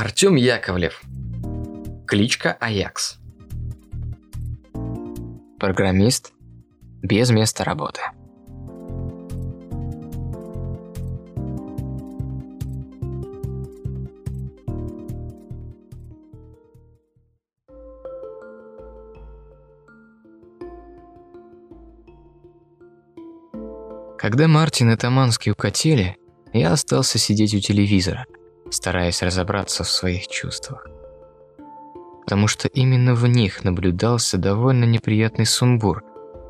Артем Яковлев. Кличка Аякс. Программист без места работы. Когда Мартин и Таманский укатили, я остался сидеть у телевизора, стараясь разобраться в своих чувствах. Потому что именно в них наблюдался довольно неприятный сумбур,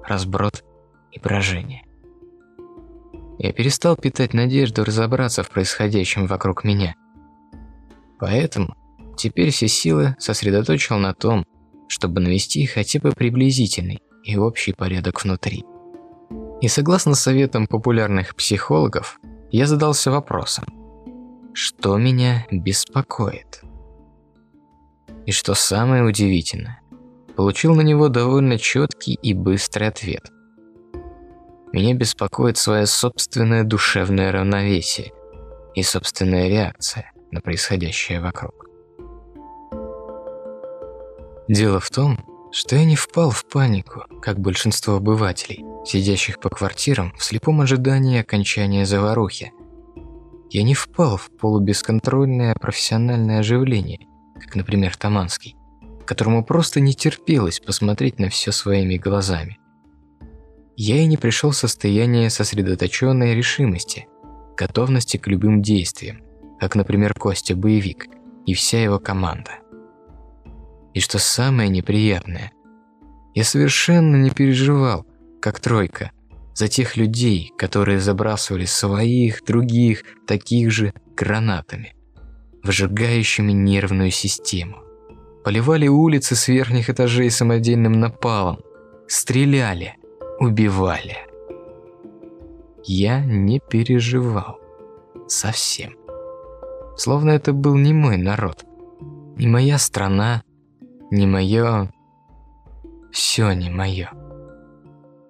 разброд и брожение. Я перестал питать надежду разобраться в происходящем вокруг меня. Поэтому теперь все силы сосредоточил на том, чтобы навести хотя бы приблизительный и общий порядок внутри. И согласно советам популярных психологов, я задался вопросом, что меня беспокоит? И что самое удивительное, получил на него довольно четкий и быстрый ответ. Меня беспокоит свое собственное душевное равновесие и собственная реакция на происходящее вокруг. Дело в том, что я не впал в панику, как большинство обывателей, сидящих по квартирам в слепом ожидании окончания заварухи. Я не впал в полубесконтрольное профессиональное оживление, как, например, Таманский, которому просто не терпелось посмотреть на все своими глазами. Я и не пришел в состояние сосредоточенной решимости, готовности к любым действиям, как, например, Костя Боевик и вся его команда. И что самое неприятное, я совершенно не переживал, как тройка, за тех людей, которые забрасывали своих, других, таких же гранатами, выжигающими нервную систему. Поливали улицы с верхних этажей самодельным напалом, стреляли, убивали. Я не переживал. Совсем. Словно это был не мой народ, не моя страна, не мое... Все не мое.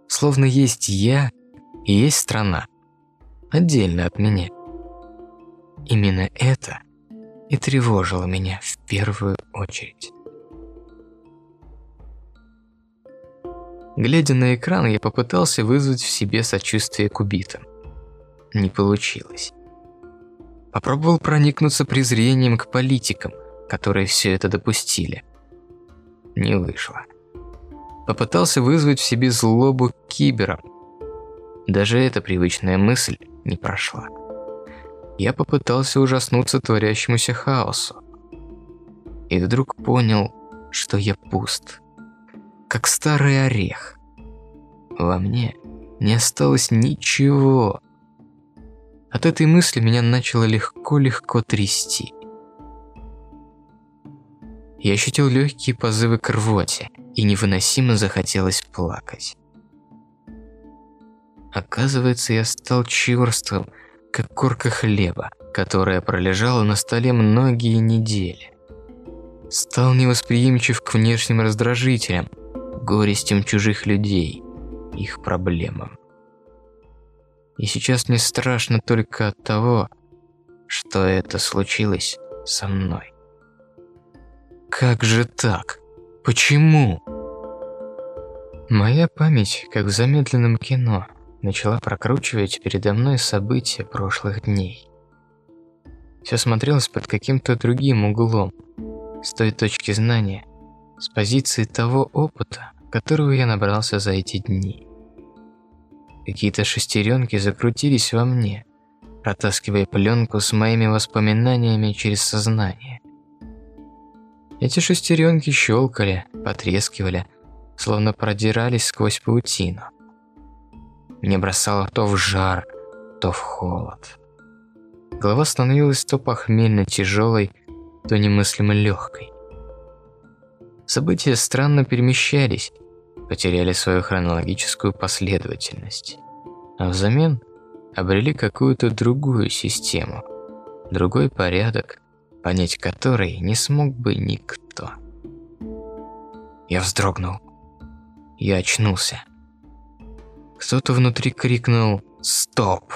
Словно есть я и есть страна, отдельно от меня. Именно это и тревожило меня в первую очередь. Глядя на экран, я попытался вызвать в себе сочувствие к убитым. Не получилось. Попробовал проникнуться презрением к политикам, которые все это допустили. Не вышло попытался вызвать в себе злобу кибером. Даже эта привычная мысль не прошла. Я попытался ужаснуться творящемуся хаосу. И вдруг понял, что я пуст, как старый орех. Во мне не осталось ничего. От этой мысли меня начало легко-легко трясти. Я ощутил легкие позывы к рвоте, и невыносимо захотелось плакать. Оказывается, я стал черствым, как корка хлеба, которая пролежала на столе многие недели. Стал невосприимчив к внешним раздражителям, горестям чужих людей, их проблемам. И сейчас мне страшно только от того, что это случилось со мной. Как же так? Почему? Моя память, как в замедленном кино, начала прокручивать передо мной события прошлых дней. Все смотрелось под каким-то другим углом, с той точки знания, с позиции того опыта, которого я набрался за эти дни. Какие-то шестеренки закрутились во мне, протаскивая пленку с моими воспоминаниями через сознание. Эти шестеренки щелкали, потрескивали, словно продирались сквозь паутину. Меня бросало то в жар, то в холод. Голова становилась то похмельно тяжелой, то немыслимо легкой. События странно перемещались, потеряли свою хронологическую последовательность, а взамен обрели какую-то другую систему, другой порядок, понять который не смог бы никто. Я вздрогнул. Я очнулся. Кто-то внутри крикнул «Стоп!».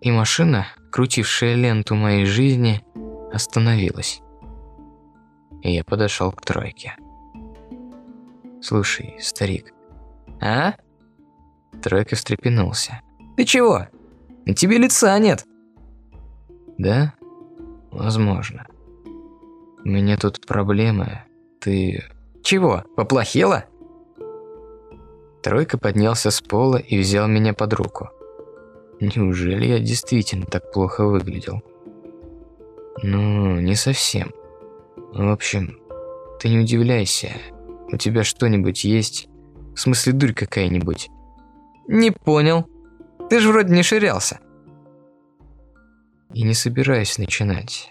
И машина, крутившая ленту моей жизни, остановилась. И я подошел к тройке. «Слушай, старик». «А?» Тройка встрепенулся. «Ты чего? На тебе лица нет». «Да? Возможно. У меня тут проблемы. Ты...» «Чего, поплохело?» Тройка поднялся с пола и взял меня под руку. Неужели я действительно так плохо выглядел? Ну, не совсем. В общем, ты не удивляйся. У тебя что-нибудь есть? В смысле, дурь какая-нибудь? Не понял. Ты же вроде не ширялся. И не собираюсь начинать.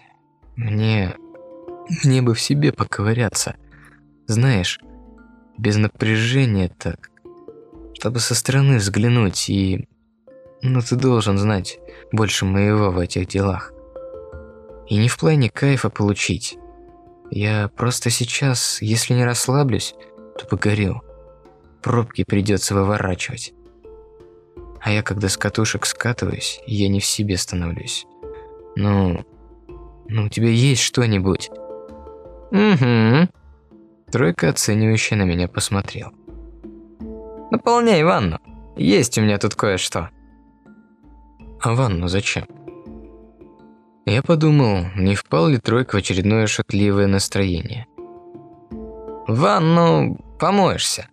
Мне... Мне бы в себе поковыряться. Знаешь, без напряжения так. Чтобы со стороны взглянуть и... Ну, ты должен знать больше моего в этих делах. И не в плане кайфа получить. Я просто сейчас, если не расслаблюсь, то погорю. Пробки придется выворачивать. А я когда с катушек скатываюсь, я не в себе становлюсь. Ну, ну у тебя есть что-нибудь? Угу. Тройка оценивающе на меня посмотрел. Наполняй ванну. Есть у меня тут кое-что. А ванну зачем? Я подумал, не впал ли Тройка в очередное шутливое настроение. ванну помоешься,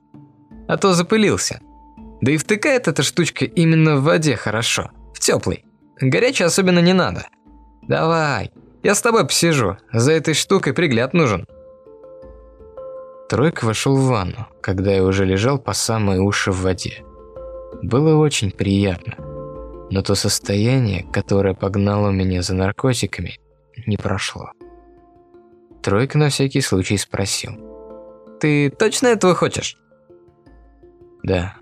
а то запылился. Да и втыкает эта штучка именно в воде хорошо, в теплый. Горячей особенно не надо. Давай, я с тобой посижу, за этой штукой пригляд нужен. Тройка вошел в ванну, когда я уже лежал по самые уши в воде. Было очень приятно. Но то состояние, которое погнало меня за наркотиками, не прошло. Тройка на всякий случай спросил. «Ты точно этого хочешь?» «Да.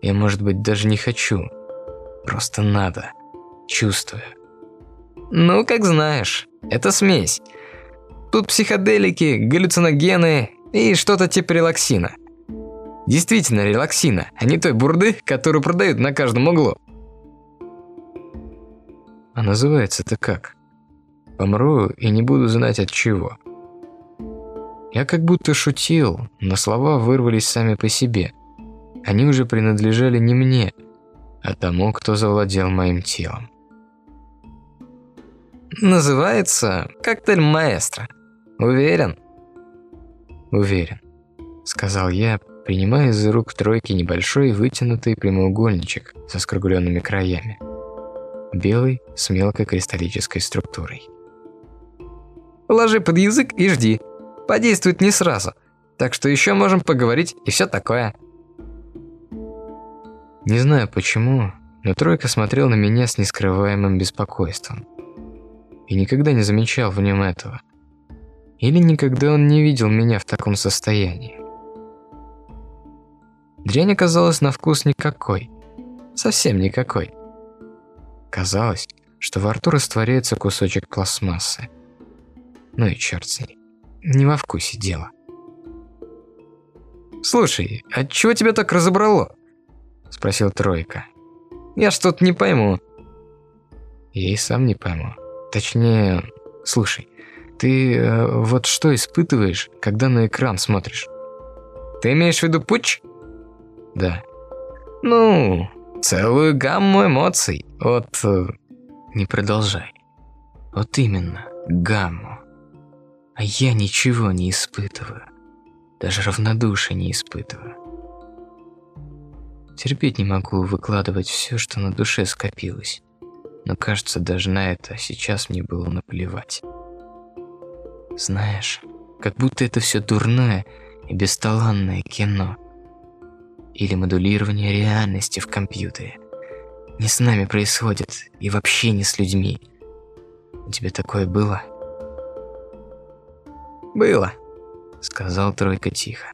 Я, может быть, даже не хочу. Просто надо. Чувствую». «Ну, как знаешь. Это смесь. Тут психоделики, галлюциногены и что-то типа релаксина. Действительно релаксина, а не той бурды, которую продают на каждом углу. А называется-то как? Помру и не буду знать от чего. Я как будто шутил, но слова вырвались сами по себе. Они уже принадлежали не мне, а тому, кто завладел моим телом. Называется коктейль маэстро. Уверен? Уверен, сказал я, принимая из рук тройки небольшой вытянутый прямоугольничек со скругленными краями. Белый с мелкой кристаллической структурой. Ложи под язык и жди. Подействует не сразу. Так что еще можем поговорить и все такое. Не знаю почему, но Тройка смотрел на меня с нескрываемым беспокойством. И никогда не замечал в нем этого. Или никогда он не видел меня в таком состоянии. Дрянь оказалась на вкус никакой. Совсем никакой. Казалось, что во рту растворяется кусочек пластмассы. Ну и черт с ней. Не во вкусе дело. «Слушай, а чего тебя так разобрало?» Спросил Тройка. «Я что-то не пойму». Я и сам не пойму. Точнее, слушай, ты э, вот что испытываешь, когда на экран смотришь? Ты имеешь в виду путч? Да. Ну, целую гамму эмоций. От... Э... Не продолжай. Вот именно, гамму. А я ничего не испытываю. Даже равнодушия не испытываю. Терпеть не могу выкладывать все, что на душе скопилось. Но кажется, даже на это сейчас мне было наплевать. Знаешь, как будто это все дурное и бесталанное кино. Или модулирование реальности в компьютере. Не с нами происходит и вообще не с людьми. У тебя такое было? Было, сказал Тройка тихо.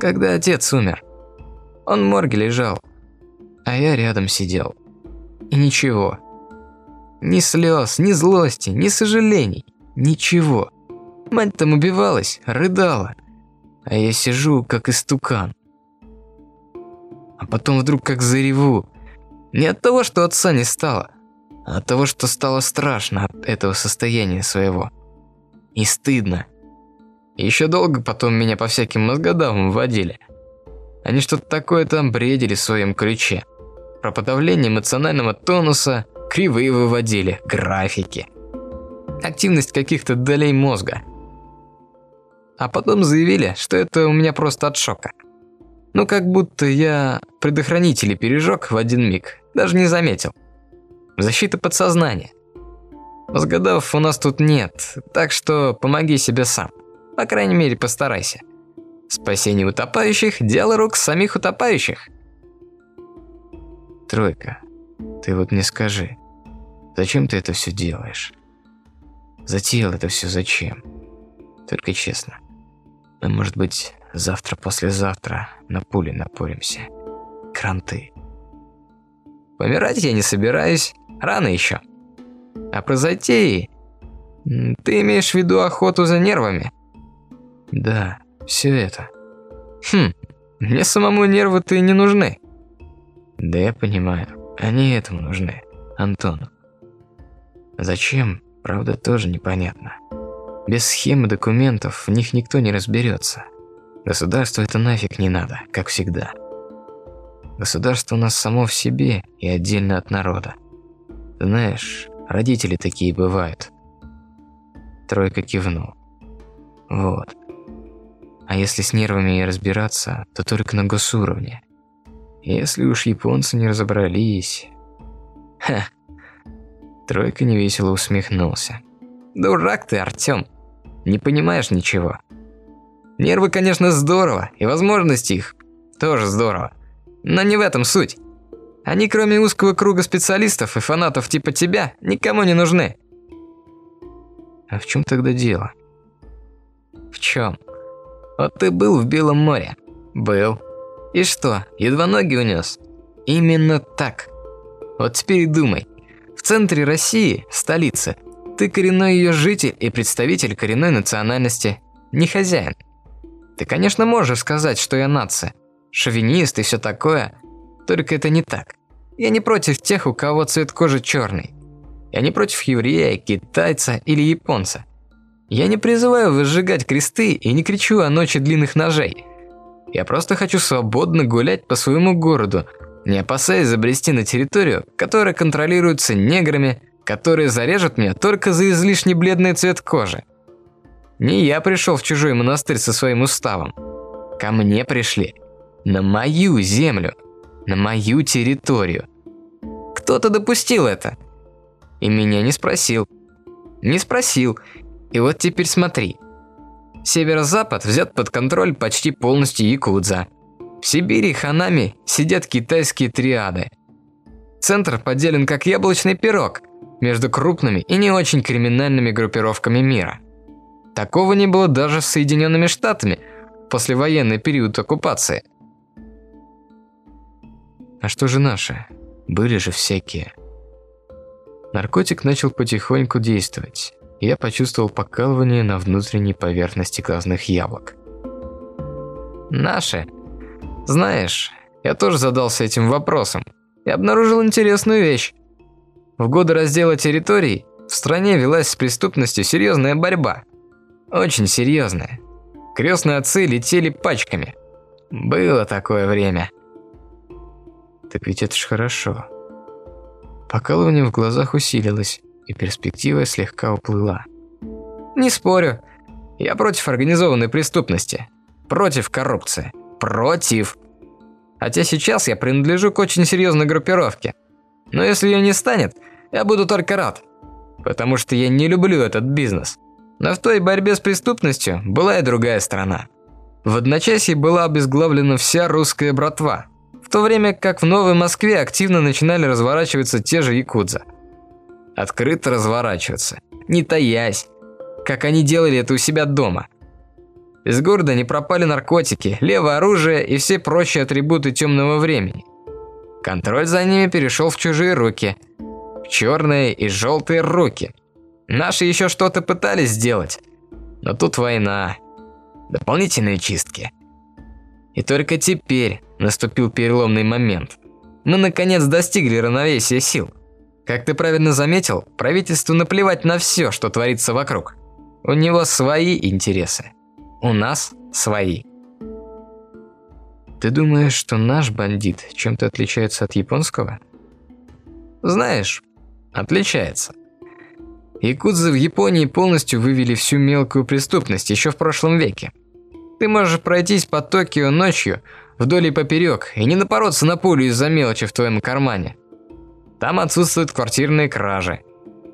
Когда отец умер. Он в морге лежал, а я рядом сидел. И ничего. Ни слез, ни злости, ни сожалений. Ничего. Мать там убивалась, рыдала. А я сижу, как истукан. А потом вдруг как зареву. Не от того, что отца не стало, от того, что стало страшно от этого состояния своего. И стыдно. Еще долго потом меня по всяким мозгодавам вводили. Они что-то такое там бредили в своем ключе. Про подавление эмоционального тонуса, кривые выводили, графики. Активность каких-то долей мозга. А потом заявили, что это у меня просто от шока. Ну, как будто я предохранители пережег в один миг, даже не заметил. Защита подсознания. Мозгодавов у нас тут нет, так что помоги себе сам. По крайней мере, постарайся. Спасение утопающих – дело рук самих утопающих. Тройка, ты вот не скажи, зачем ты это все делаешь? Затеял это все зачем? Только честно. Мы, может быть, завтра-послезавтра на пули напоримся. Кранты. Помирать я не собираюсь, рано еще. А про затеи... Ты имеешь в виду охоту за нервами? Да, все это. Хм, мне самому нервы-то и не нужны. Да я понимаю, они этому нужны, Антону. Зачем, правда, тоже непонятно. Без схем и документов в них никто не разберется. Государству это нафиг не надо, как всегда. Государство у нас само в себе и отдельно от народа. Знаешь, родители такие бывают. Тройка кивнул. Вот. А если с нервами и разбираться, то только на госуровне. Если уж японцы не разобрались... Ха. Тройка невесело усмехнулся. Дурак ты, Артём. Не понимаешь ничего. Нервы, конечно, здорово, и возможности их тоже здорово. Но не в этом суть. Они, кроме узкого круга специалистов и фанатов типа тебя, никому не нужны. А в чем тогда дело? В чем? Вот ты был в Белом море. Был. И что, едва ноги унес? Именно так. Вот теперь и думай. В центре России, столице, ты коренной ее житель и представитель коренной национальности, не хозяин. Ты, конечно, можешь сказать, что я нация, шовинист и все такое, только это не так. Я не против тех, у кого цвет кожи черный. Я не против еврея, китайца или японца. Я не призываю выжигать кресты и не кричу о ночи длинных ножей. Я просто хочу свободно гулять по своему городу, не опасаясь забрести на территорию, которая контролируется неграми, которые зарежут меня только за излишне бледный цвет кожи. Не я пришел в чужой монастырь со своим уставом. Ко мне пришли. На мою землю. На мою территорию. Кто-то допустил это. И меня не спросил. Не спросил, и вот теперь смотри. Северо-запад взят под контроль почти полностью якудза. В Сибири Ханами сидят китайские триады. Центр поделен как яблочный пирог между крупными и не очень криминальными группировками мира. Такого не было даже с Соединенными Штатами после военный период оккупации. А что же наши? Были же всякие. Наркотик начал потихоньку действовать я почувствовал покалывание на внутренней поверхности глазных яблок. Наши. Знаешь, я тоже задался этим вопросом и обнаружил интересную вещь. В годы раздела территорий в стране велась с преступностью серьезная борьба. Очень серьезная. Крестные отцы летели пачками. Было такое время. Так ведь это ж хорошо. Покалывание в глазах усилилось и перспектива слегка уплыла. Не спорю. Я против организованной преступности. Против коррупции. Против. Хотя сейчас я принадлежу к очень серьезной группировке. Но если ее не станет, я буду только рад. Потому что я не люблю этот бизнес. Но в той борьбе с преступностью была и другая сторона. В одночасье была обезглавлена вся русская братва, в то время как в Новой Москве активно начинали разворачиваться те же якудза – открыто разворачиваться, не таясь, как они делали это у себя дома. Из города не пропали наркотики, левое оружие и все прочие атрибуты темного времени. Контроль за ними перешел в чужие руки, в черные и желтые руки. Наши еще что-то пытались сделать, но тут война, дополнительные чистки. И только теперь наступил переломный момент. Мы наконец достигли равновесия сил. Как ты правильно заметил, правительству наплевать на все, что творится вокруг. У него свои интересы. У нас свои. Ты думаешь, что наш бандит чем-то отличается от японского? Знаешь, отличается. Якудзы в Японии полностью вывели всю мелкую преступность еще в прошлом веке. Ты можешь пройтись по Токио ночью вдоль и поперек и не напороться на пулю из-за мелочи в твоем кармане. Там отсутствуют квартирные кражи.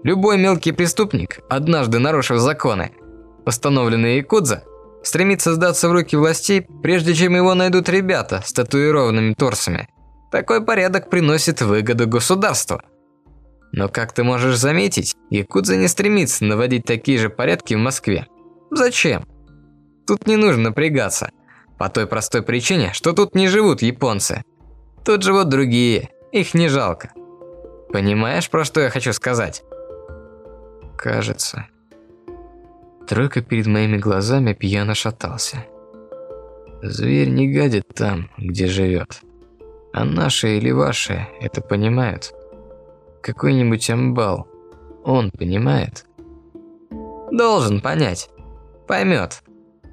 Любой мелкий преступник, однажды нарушив законы, установленные Якудза, стремится сдаться в руки властей, прежде чем его найдут ребята с татуированными торсами. Такой порядок приносит выгоду государству. Но как ты можешь заметить, Якудза не стремится наводить такие же порядки в Москве. Зачем? Тут не нужно напрягаться. По той простой причине, что тут не живут японцы. Тут живут другие, их не жалко. Понимаешь, про что я хочу сказать? Кажется. Тройка перед моими глазами пьяно шатался. Зверь не гадит там, где живет. А наши или ваши это понимают. Какой-нибудь амбал, он понимает? Должен понять. Поймет,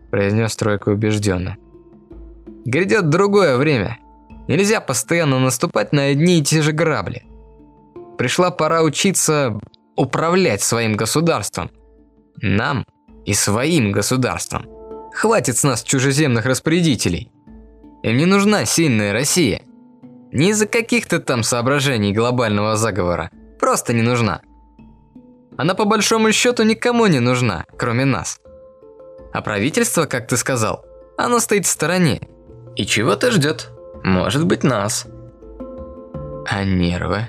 произнес Тройка убежденно. Грядет другое время. Нельзя постоянно наступать на одни и те же грабли. Пришла пора учиться управлять своим государством. Нам и своим государством. Хватит с нас чужеземных распорядителей. Им не нужна сильная Россия. Не из-за каких-то там соображений глобального заговора. Просто не нужна. Она по большому счету никому не нужна, кроме нас. А правительство, как ты сказал, оно стоит в стороне. И чего-то ждет. Может быть, нас. А нервы?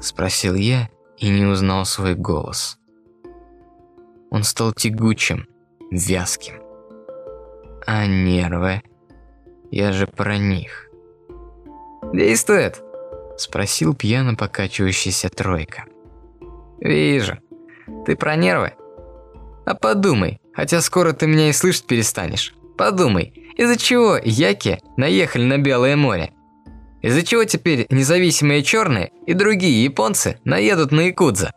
Спросил я и не узнал свой голос. Он стал тягучим, вязким. А нервы? Я же про них. Действует? Спросил пьяно покачивающийся тройка. Вижу. Ты про нервы? А подумай, хотя скоро ты меня и слышать перестанешь. Подумай, из-за чего яки наехали на Белое море? Из-за чего теперь независимые черные и другие японцы наедут на Якудза?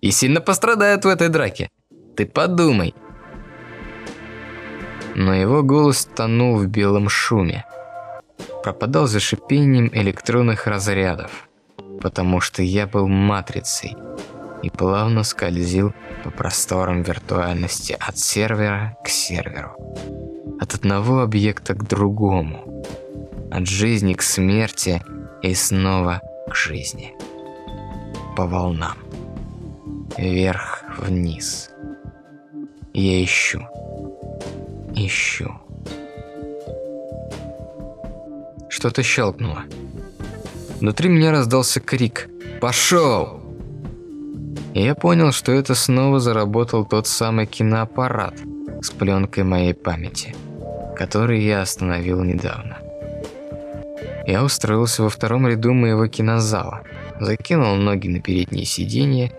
И сильно пострадают в этой драке. Ты подумай. Но его голос тонул в белом шуме. Пропадал за шипением электронных разрядов, потому что я был матрицей и плавно скользил по просторам виртуальности от сервера к серверу. От одного объекта к другому. От жизни к смерти и снова к жизни. По волнам. Вверх-вниз. Я ищу. Ищу. Что-то щелкнуло. Внутри меня раздался крик «Пошел!». И я понял, что это снова заработал тот самый киноаппарат с пленкой моей памяти, который я остановил недавно. Я устроился во втором ряду моего кинозала, закинул ноги на переднее сиденье,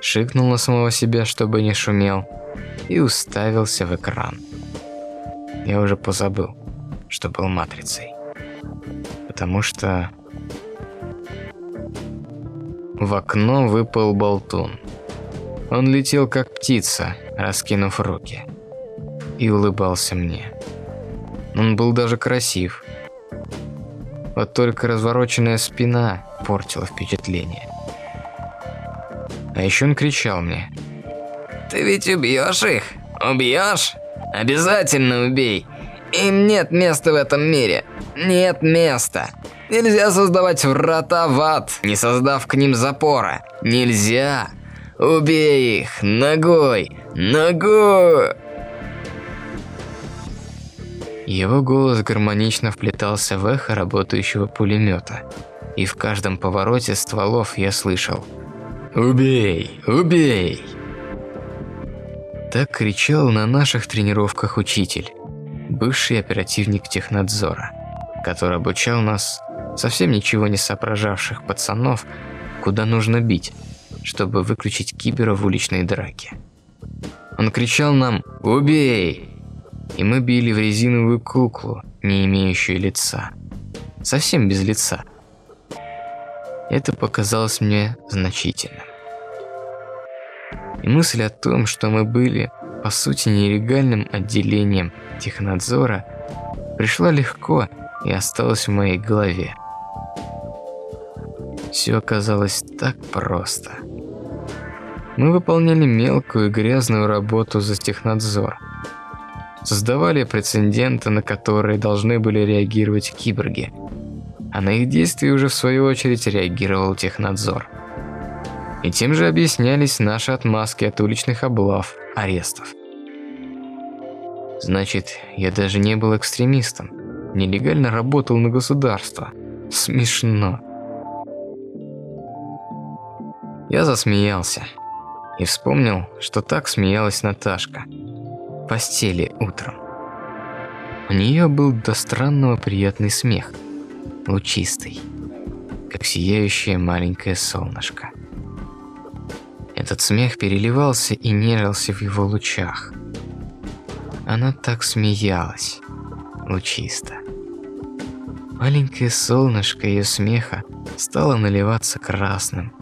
шикнул на самого себя, чтобы не шумел, и уставился в экран. Я уже позабыл, что был матрицей. Потому что в окно выпал болтун. Он летел как птица, раскинув руки, и улыбался мне. Он был даже красив. Вот только развороченная спина портила впечатление. А еще он кричал мне – ты ведь убьешь их? Убьешь? Обязательно убей. Им нет места в этом мире. Нет места. Нельзя создавать врата в ад, не создав к ним запора. Нельзя. Убей их ногой. Ногой. Его голос гармонично вплетался в эхо работающего пулемета. И в каждом повороте стволов я слышал «Убей! Убей!» Так кричал на наших тренировках учитель, бывший оперативник технадзора, который обучал нас, совсем ничего не соображавших пацанов, куда нужно бить, чтобы выключить кибера в уличной драке. Он кричал нам «Убей!» И мы били в резиновую куклу, не имеющую лица. Совсем без лица. Это показалось мне значительным. И мысль о том, что мы были, по сути, нелегальным отделением технадзора, пришла легко и осталась в моей голове. Все оказалось так просто. Мы выполняли мелкую грязную работу за технадзор. Создавали прецеденты, на которые должны были реагировать киборги. А на их действия уже в свою очередь реагировал технадзор. И тем же объяснялись наши отмазки от уличных облав, арестов. Значит, я даже не был экстремистом. Нелегально работал на государство. Смешно. Я засмеялся и вспомнил, что так смеялась Наташка постели утром. У нее был до странного приятный смех, лучистый, как сияющее маленькое солнышко. Этот смех переливался и нежился в его лучах. Она так смеялась, лучисто. Маленькое солнышко ее смеха стало наливаться красным,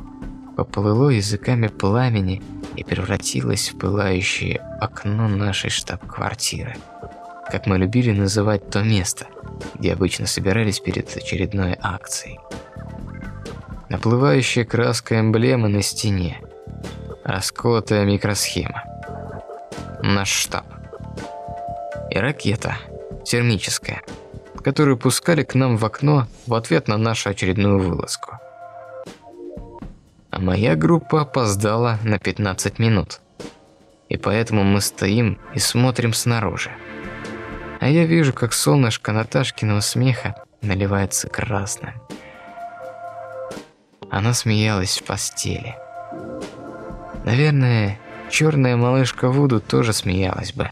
поплыло языками пламени и превратилось в пылающее окно нашей штаб-квартиры, как мы любили называть то место, где обычно собирались перед очередной акцией. Наплывающая краска эмблемы на стене, расколотая микросхема. Наш штаб. И ракета, термическая, которую пускали к нам в окно в ответ на нашу очередную вылазку а моя группа опоздала на 15 минут. И поэтому мы стоим и смотрим снаружи. А я вижу, как солнышко Наташкиного смеха наливается красным. Она смеялась в постели. Наверное, черная малышка Вуду тоже смеялась бы.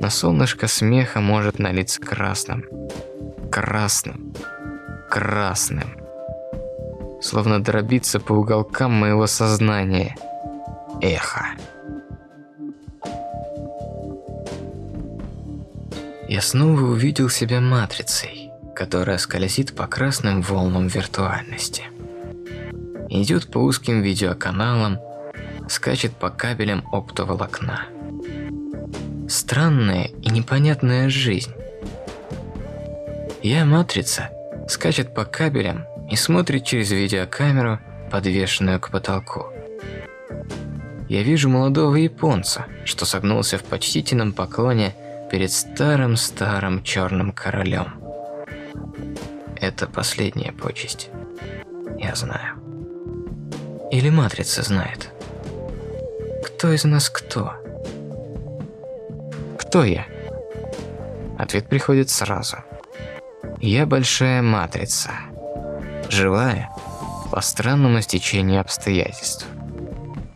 Но солнышко смеха может налиться красным. Красным. Красным словно дробится по уголкам моего сознания. Эхо. Я снова увидел себя матрицей, которая скользит по красным волнам виртуальности. Идет по узким видеоканалам, скачет по кабелям оптоволокна. Странная и непонятная жизнь. Я матрица, скачет по кабелям и смотрит через видеокамеру, подвешенную к потолку. Я вижу молодого японца, что согнулся в почтительном поклоне перед старым-старым черным королем. Это последняя почесть. Я знаю. Или Матрица знает. Кто из нас кто? Кто я? Ответ приходит сразу. Я большая матрица живая, по странному стечению обстоятельств.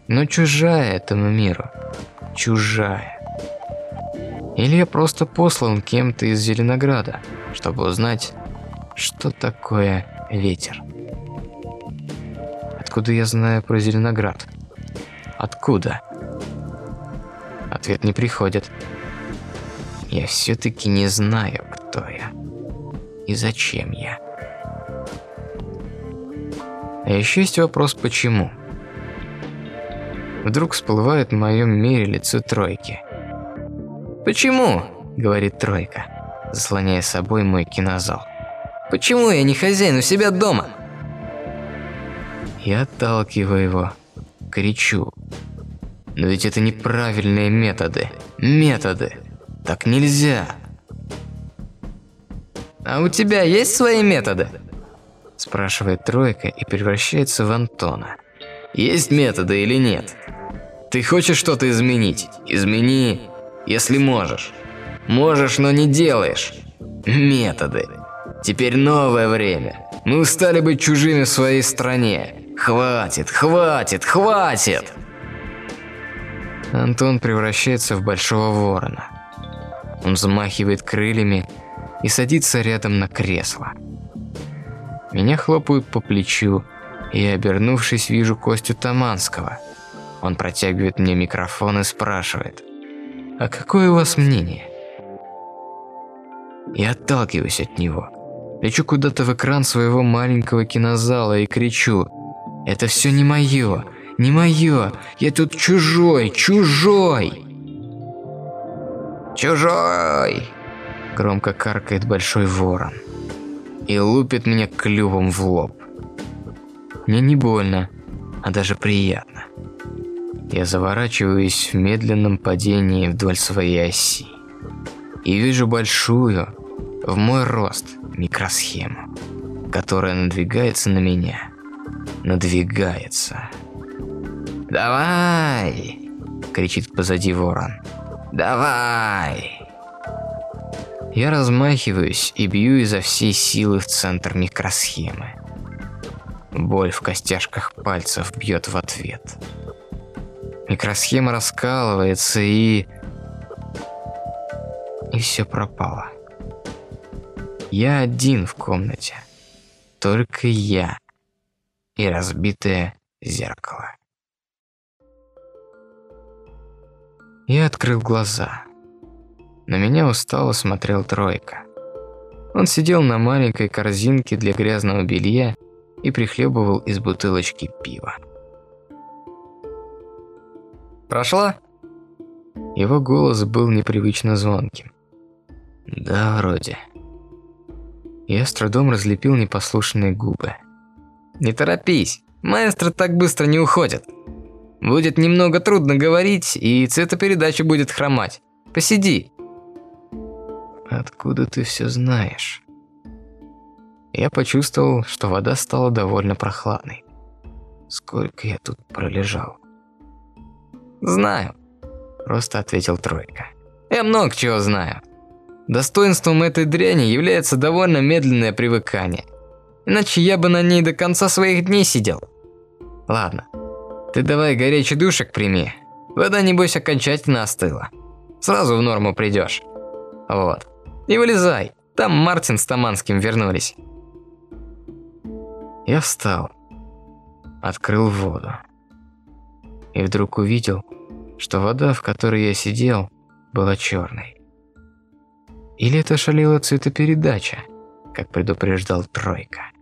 Но чужая этому миру, чужая. Или я просто послан кем-то из Зеленограда, чтобы узнать, что такое ветер. Откуда я знаю про Зеленоград? Откуда? Ответ не приходит. Я все-таки не знаю, кто я и зачем я. А еще есть вопрос «почему?». Вдруг всплывает в моем мире лицо тройки. «Почему?» – говорит тройка, заслоняя собой мой кинозал. «Почему я не хозяин у себя дома?» Я отталкиваю его, кричу. Но ведь это неправильные методы. Методы. Так нельзя. А у тебя есть свои методы? Спрашивает тройка и превращается в Антона. Есть методы или нет? Ты хочешь что-то изменить? Измени, если можешь. Можешь, но не делаешь. Методы. Теперь новое время. Мы устали быть чужими в своей стране. Хватит, хватит, хватит. Антон превращается в большого ворона. Он взмахивает крыльями и садится рядом на кресло. Меня хлопают по плечу, и, обернувшись, вижу Костю Таманского. Он протягивает мне микрофон и спрашивает, «А какое у вас мнение?» Я отталкиваюсь от него. Лечу куда-то в экран своего маленького кинозала и кричу «Это все не мое! Не мое! Я тут чужой! Чужой!» «Чужой!» Громко каркает большой ворон и лупит меня клювом в лоб. Мне не больно, а даже приятно. Я заворачиваюсь в медленном падении вдоль своей оси и вижу большую, в мой рост, микросхему, которая надвигается на меня. Надвигается. «Давай!» – кричит позади ворон. «Давай!» Я размахиваюсь и бью изо всей силы в центр микросхемы. Боль в костяшках пальцев бьет в ответ. Микросхема раскалывается и... И все пропало. Я один в комнате. Только я. И разбитое зеркало. Я открыл глаза. На меня устало смотрел Тройка. Он сидел на маленькой корзинке для грязного белья и прихлебывал из бутылочки пива. Прошла? Его голос был непривычно звонким. Да, вроде. Я с трудом разлепил непослушные губы. Не торопись, маэстро так быстро не уходит. Будет немного трудно говорить, и цветопередача будет хромать. Посиди. Откуда ты все знаешь? Я почувствовал, что вода стала довольно прохладной. Сколько я тут пролежал? Знаю, просто ответил Тройка. Я много чего знаю. Достоинством этой дряни является довольно медленное привыкание. Иначе я бы на ней до конца своих дней сидел. Ладно, ты давай горячий душек прими. Вода, небось, окончательно остыла. Сразу в норму придешь. Вот. И вылезай. Там Мартин с Таманским вернулись. Я встал, открыл воду и вдруг увидел, что вода, в которой я сидел, была черной. Или это шалила цветопередача, как предупреждал Тройка.